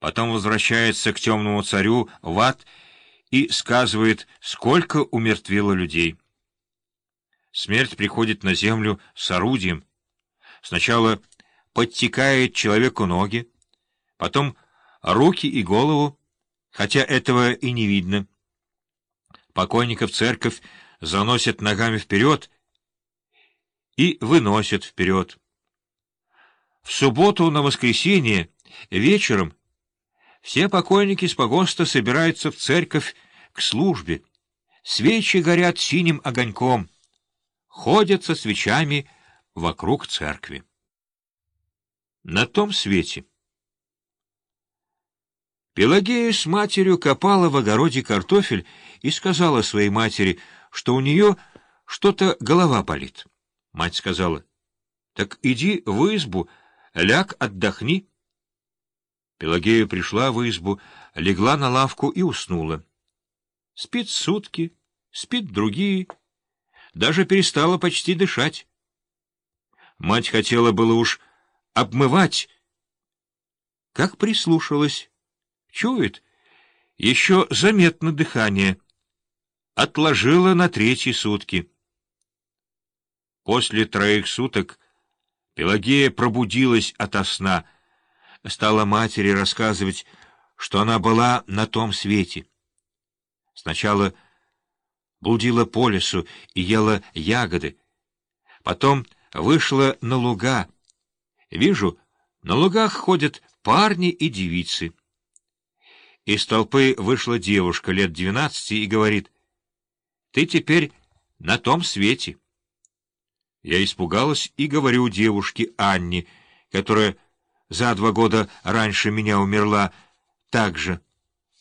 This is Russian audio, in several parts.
Потом возвращается к темному царю в ад и сказывает, сколько умертвило людей. Смерть приходит на землю с орудием. Сначала подтекает человеку ноги, потом руки и голову, хотя этого и не видно. Покойников церковь заносят ногами вперед и выносят вперед. В субботу на воскресенье вечером все покойники с погоста собираются в церковь к службе. Свечи горят синим огоньком. Ходят со свечами вокруг церкви. На том свете. Пелагея с матерью копала в огороде картофель и сказала своей матери, что у нее что-то голова болит. Мать сказала, — Так иди в избу, ляг, отдохни. Пелагея пришла в избу, легла на лавку и уснула. Спит сутки, спит другие, даже перестала почти дышать. Мать хотела было уж обмывать, как прислушалась. Чует, еще заметно дыхание. Отложила на третьи сутки. После троих суток Пелагея пробудилась ото сна — стала матери рассказывать, что она была на том свете. Сначала блудила по лесу и ела ягоды, потом вышла на луга. Вижу, на лугах ходят парни и девицы. Из толпы вышла девушка лет двенадцати и говорит, «Ты теперь на том свете». Я испугалась и говорю девушке Анне, которая за два года раньше меня умерла так же,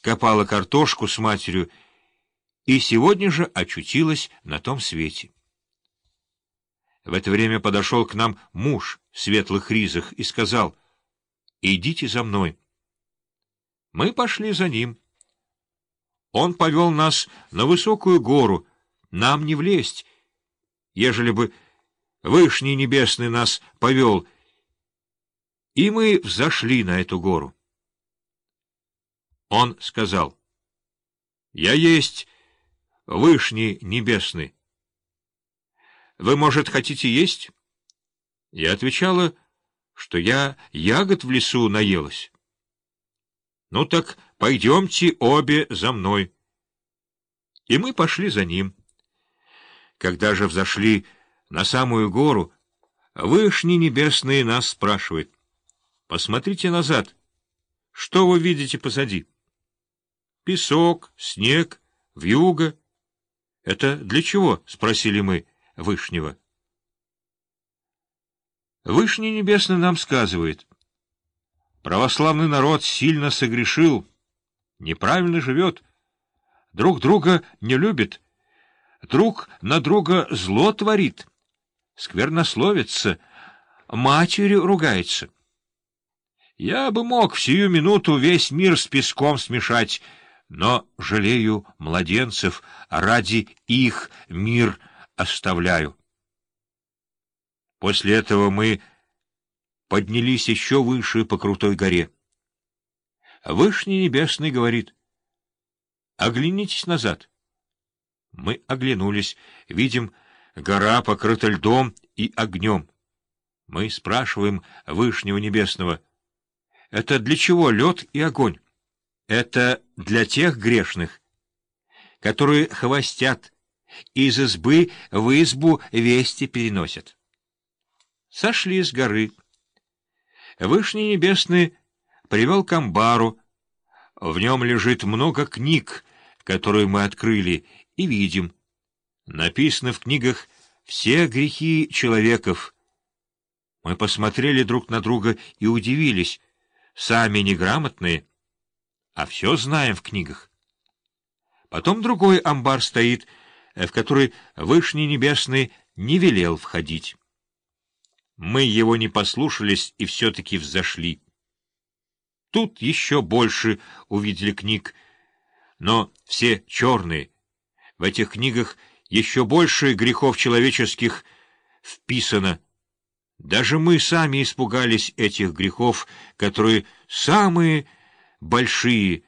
копала картошку с матерью и сегодня же очутилась на том свете. В это время подошел к нам муж в светлых ризах и сказал, «Идите за мной». Мы пошли за ним. Он повел нас на высокую гору, нам не влезть, ежели бы Вышний Небесный нас повел — и мы взошли на эту гору. Он сказал, «Я есть Вышний Небесный. Вы, может, хотите есть?» Я отвечала, что я ягод в лесу наелась. «Ну так пойдемте обе за мной». И мы пошли за ним. Когда же взошли на самую гору, Вышний Небесный нас спрашивает, Посмотрите назад. Что вы видите позади? Песок, снег, вьюга. Это для чего? — спросили мы Вышнего. Вышний Небесный нам сказывает. Православный народ сильно согрешил, неправильно живет, друг друга не любит, друг на друга зло творит, сквернословится, матерью ругается. Я бы мог в сию минуту весь мир с песком смешать, но жалею младенцев, ради их мир оставляю. После этого мы поднялись еще выше по крутой горе. Вышний Небесный говорит, «Оглянитесь назад». Мы оглянулись, видим, гора покрыта льдом и огнем. Мы спрашиваем Вышнего Небесного — это для чего лед и огонь? Это для тех грешных, которые хвостят, из избы в избу вести переносят. Сошли с горы. Вышний Небесный привел к амбару. В нем лежит много книг, которые мы открыли и видим. Написано в книгах все грехи человеков. Мы посмотрели друг на друга и удивились, сами неграмотные, а все знаем в книгах. Потом другой амбар стоит, э, в который Вышний Небесный не велел входить. Мы его не послушались и все-таки взошли. Тут еще больше увидели книг, но все черные. В этих книгах еще больше грехов человеческих вписано — даже мы сами испугались этих грехов, которые самые большие